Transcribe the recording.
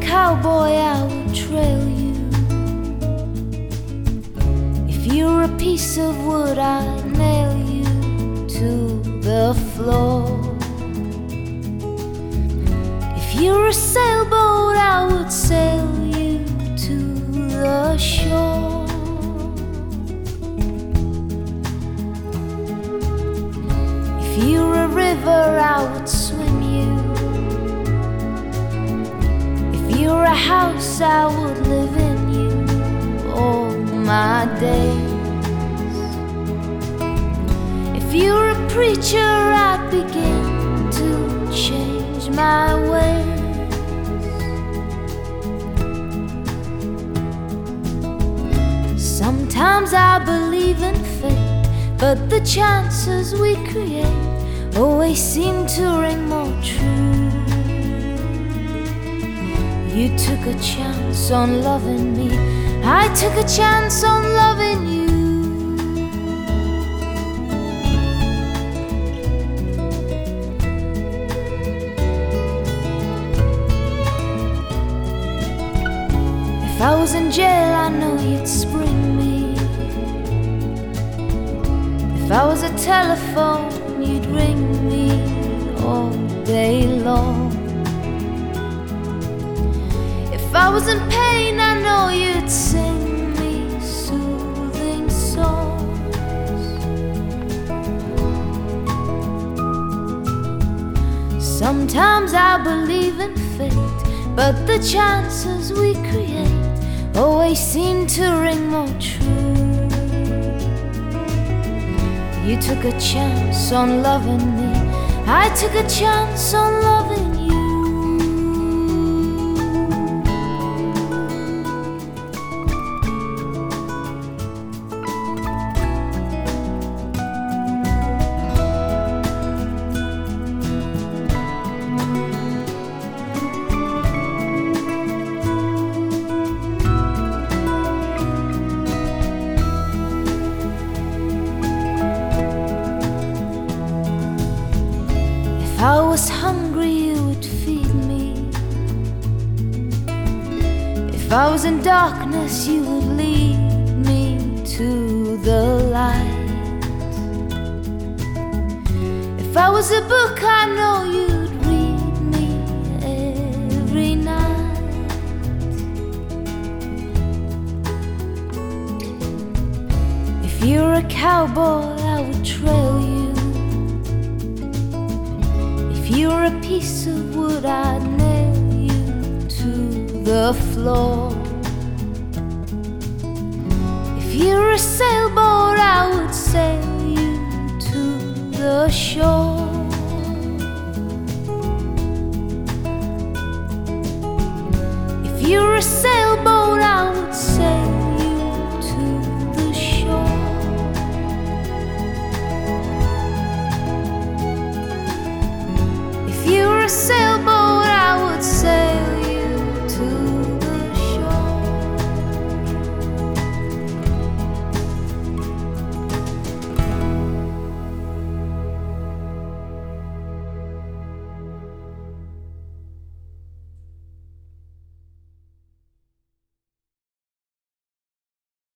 cowboy, I would trail you. If you're a piece of wood, I'd nail you to the floor. If you're a sailboat, I would sail you to the shore. If you're a river, I would swim you're a house, I would live in you all my days. If you're a preacher, I'd begin to change my ways. Sometimes I believe in fate, but the chances we create always seem to ring more true. You took a chance on loving me, I took a chance on loving you. If I was in jail, I know you'd spring me. If I was a telephone, was in pain, I know you'd sing me soothing songs. Sometimes I believe in fate, but the chances we create always seem to ring more true. You took a chance on loving me, I took a chance on loving I was hungry, you would feed me. If I was in darkness, you would lead me to the light. If I was a book, I know you'd read me every night. If you're a cowboy, I would trail you. If you're a piece of wood, I'd nail you to the floor. If you're a sailboat, I would sail you to the shore. yourself.